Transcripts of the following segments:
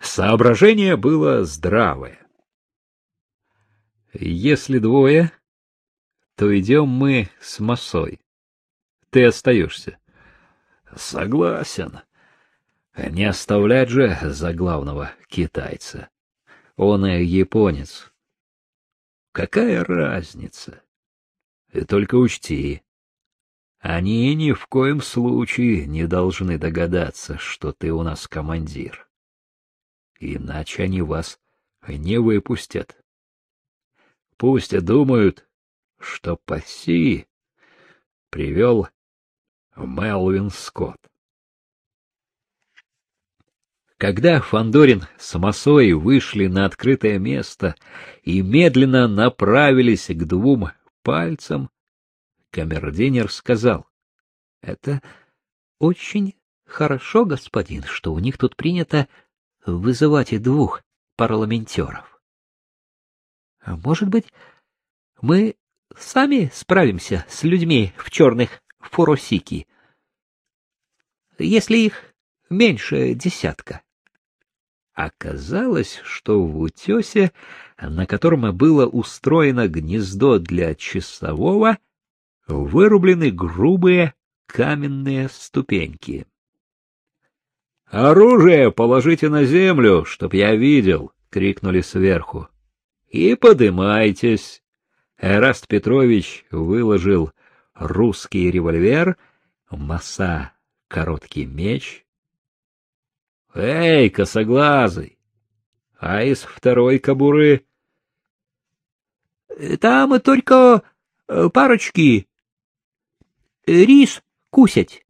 Соображение было здравое. Если двое, то идем мы с Масой. Ты остаешься. Согласен. Не оставлять же за главного китайца. Он и японец. Какая разница? И только учти, они ни в коем случае не должны догадаться, что ты у нас командир. Иначе они вас не выпустят. Пусть думают, что паси привел Мелвин Скотт. Когда Фандорин с Масой вышли на открытое место и медленно направились к двум пальцам, камердинер сказал: "Это очень хорошо, господин, что у них тут принято вызывать и двух парламентеров. А может быть, мы сами справимся с людьми в черных фуросики, если их меньше десятка. Оказалось, что в утесе, на котором было устроено гнездо для часового, вырублены грубые каменные ступеньки. — Оружие положите на землю, чтоб я видел! — крикнули сверху. — И подымайтесь! Эраст Петрович выложил русский револьвер, масса — короткий меч, — Эй, косоглазый! А из второй кобуры? — Там только э, парочки. Рис кусять.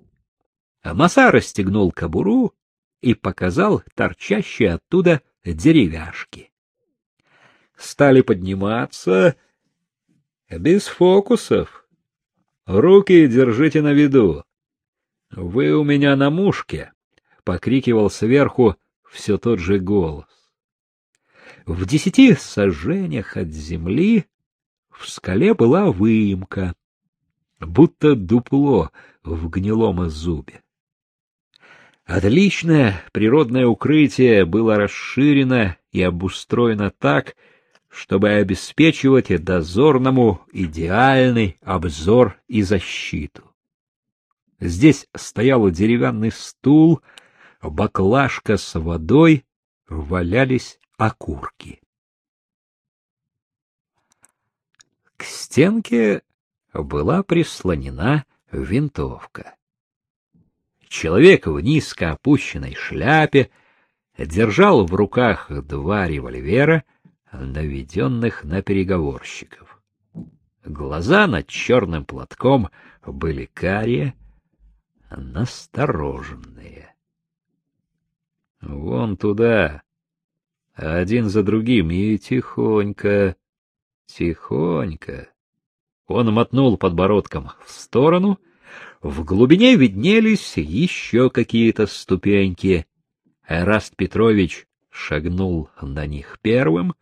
Маса расстегнул кобуру и показал торчащие оттуда деревяшки. Стали подниматься без фокусов. Руки держите на виду. Вы у меня на мушке покрикивал сверху все тот же голос. В десяти сажениях от земли в скале была выемка, будто дупло в гнилом зубе. Отличное природное укрытие было расширено и обустроено так, чтобы обеспечивать дозорному идеальный обзор и защиту. Здесь стоял деревянный стул — баклажка с водой, валялись окурки. К стенке была прислонена винтовка. Человек в низко опущенной шляпе держал в руках два револьвера, наведенных на переговорщиков. Глаза над черным платком были карие, настороженные. Вон туда. Один за другим и тихонько, тихонько. Он мотнул подбородком в сторону. В глубине виднелись еще какие-то ступеньки. Эраст Петрович шагнул на них первым.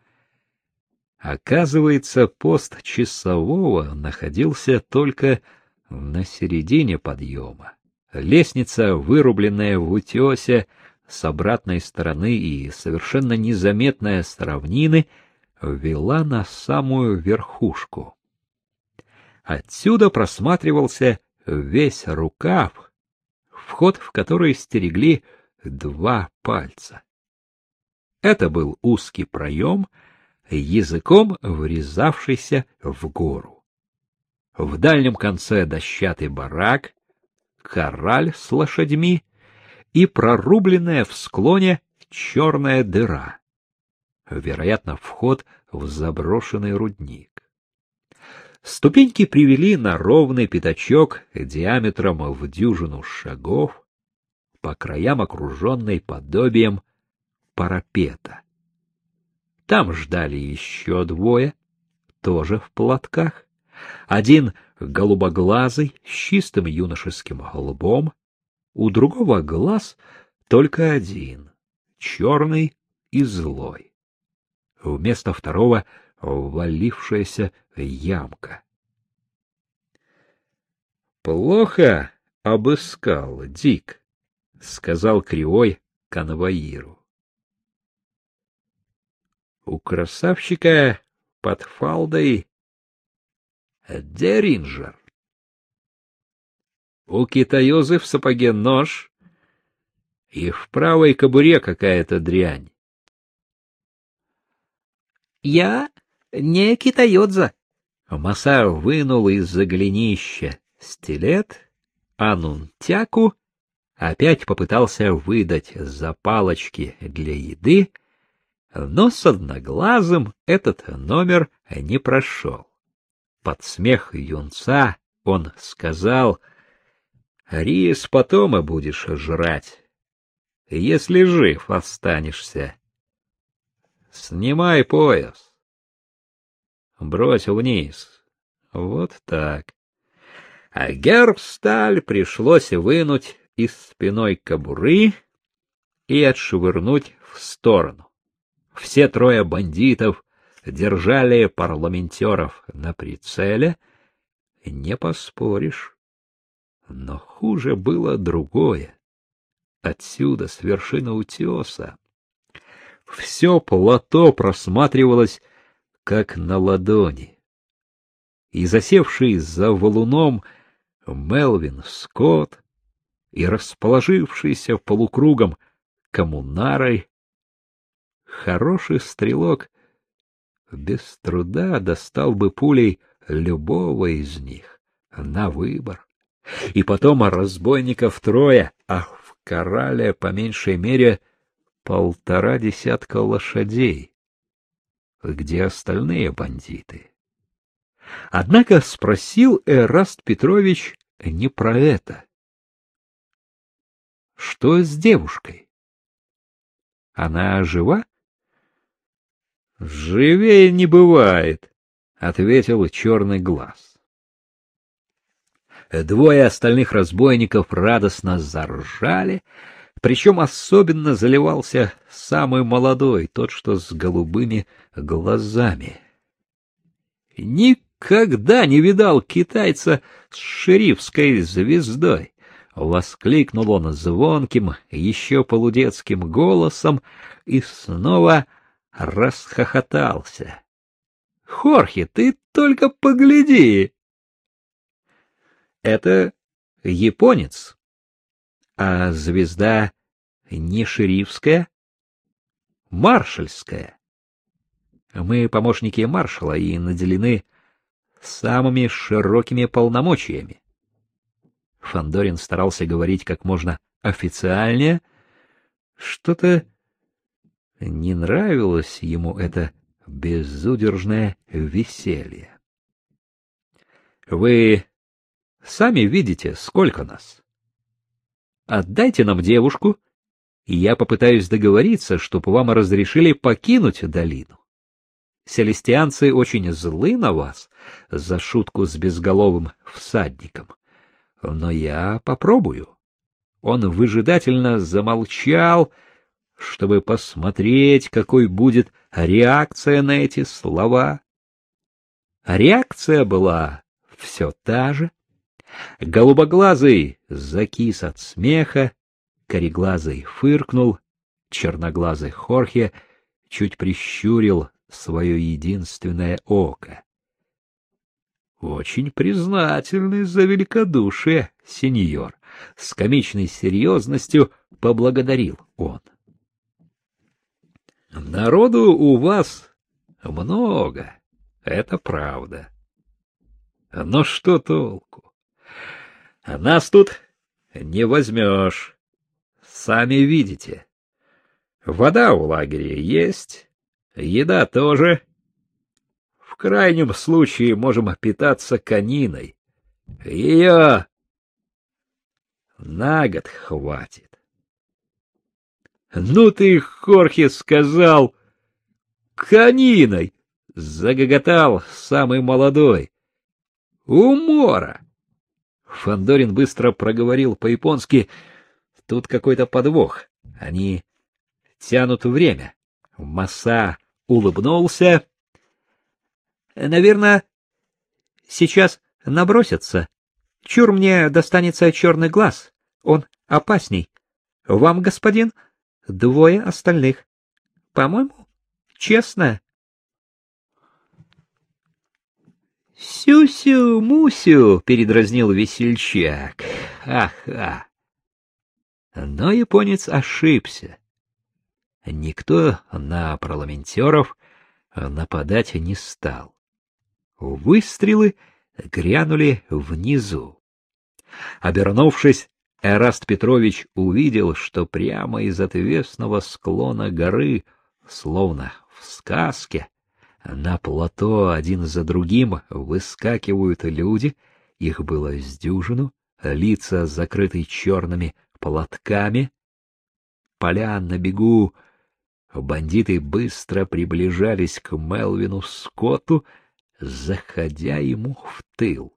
Оказывается, пост часового находился только на середине подъема. Лестница, вырубленная в утесе, с обратной стороны и совершенно незаметная с равнины вела на самую верхушку. Отсюда просматривался весь рукав, вход в который стерегли два пальца. Это был узкий проем, языком врезавшийся в гору. В дальнем конце дощатый барак, кораль с лошадьми — и прорубленная в склоне черная дыра. Вероятно, вход в заброшенный рудник. Ступеньки привели на ровный пятачок диаметром в дюжину шагов, по краям окруженный подобием парапета. Там ждали еще двое, тоже в платках. Один голубоглазый, с чистым юношеским лбом, у другого глаз только один, черный и злой. Вместо второго — ввалившаяся ямка. «Плохо обыскал, Дик», — сказал кривой конвоиру. У красавчика под фалдой деринджер. У китаёзы в сапоге нож и в правой кобуре какая-то дрянь. Я не китаёдза. Маса вынул из-за голенища стилет, а нунтяку опять попытался выдать за палочки для еды, но с одноглазым этот номер не прошел. Под смех юнца он сказал, «Рис потом и будешь жрать, если жив останешься. Снимай пояс. Брось вниз. Вот так. А гербсталь пришлось вынуть из спиной кобуры и отшвырнуть в сторону. Все трое бандитов держали парламентеров на прицеле, не поспоришь. Но хуже было другое. Отсюда, с вершины утеса, все плато просматривалось, как на ладони. И засевший за валуном Мелвин Скотт и расположившийся полукругом коммунарой хороший стрелок без труда достал бы пулей любого из них на выбор. И потом разбойников трое, а в корале по меньшей мере полтора десятка лошадей. Где остальные бандиты? Однако спросил Эраст Петрович не про это. Что с девушкой? Она жива? Живее не бывает, ответил черный глаз. Двое остальных разбойников радостно заржали, причем особенно заливался самый молодой, тот, что с голубыми глазами. Никогда не видал китайца с шерифской звездой. Воскликнул он звонким, еще полудетским голосом и снова расхохотался. — Хорхе, ты только погляди! Это японец, а звезда не шерифская, маршальская. Мы помощники маршала и наделены самыми широкими полномочиями. Фандорин старался говорить как можно официальнее. Что-то не нравилось ему это безудержное веселье. Вы сами видите, сколько нас. Отдайте нам девушку, и я попытаюсь договориться, чтобы вам разрешили покинуть долину. Селестианцы очень злы на вас за шутку с безголовым всадником, но я попробую. Он выжидательно замолчал, чтобы посмотреть, какой будет реакция на эти слова. реакция была все та же. Голубоглазый закис от смеха, кореглазый фыркнул, черноглазый Хорхе чуть прищурил свое единственное око. Очень признательный за великодушие, сеньор, с комичной серьезностью поблагодарил он. Народу у вас много, это правда. Но что толку? Нас тут не возьмешь. Сами видите. Вода у лагеря есть, еда тоже. В крайнем случае можем питаться кониной. Ее на год хватит. Ну ты, Хорхе, сказал, кониной! Загоготал самый молодой. Умора! Фандорин быстро проговорил по-японски. Тут какой-то подвох. Они тянут время. Маса улыбнулся. Наверное, сейчас набросятся. Чур мне достанется черный глаз. Он опасней. Вам, господин, двое остальных. По-моему, честно. Сю-сю-мусю, передразнил весельчак. Ха-ха. Но японец ошибся. Никто на парламентеров нападать не стал. Выстрелы грянули внизу. Обернувшись, Эраст Петрович увидел, что прямо из отвесного склона горы, словно в сказке, на плато один за другим выскакивают люди, их было с дюжину, лица закрыты черными платками. Поля на бегу, бандиты быстро приближались к Мелвину Скотту, заходя ему в тыл.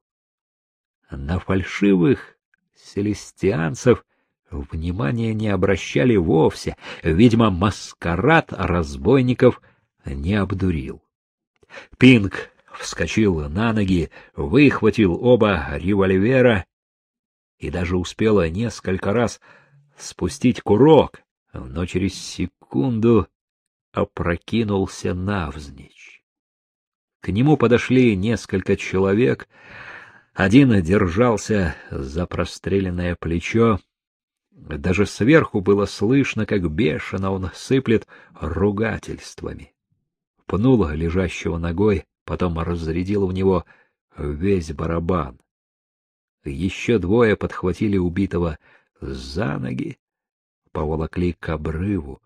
На фальшивых селестианцев внимания не обращали вовсе, видимо, маскарад разбойников не обдурил. Пинг вскочил на ноги, выхватил оба револьвера и даже успела несколько раз спустить курок, но через секунду опрокинулся навзничь. К нему подошли несколько человек, один держался за простреленное плечо, даже сверху было слышно, как бешено он сыплет ругательствами. Пнул лежащего ногой, потом разрядил в него весь барабан. Еще двое подхватили убитого за ноги, поволокли к обрыву,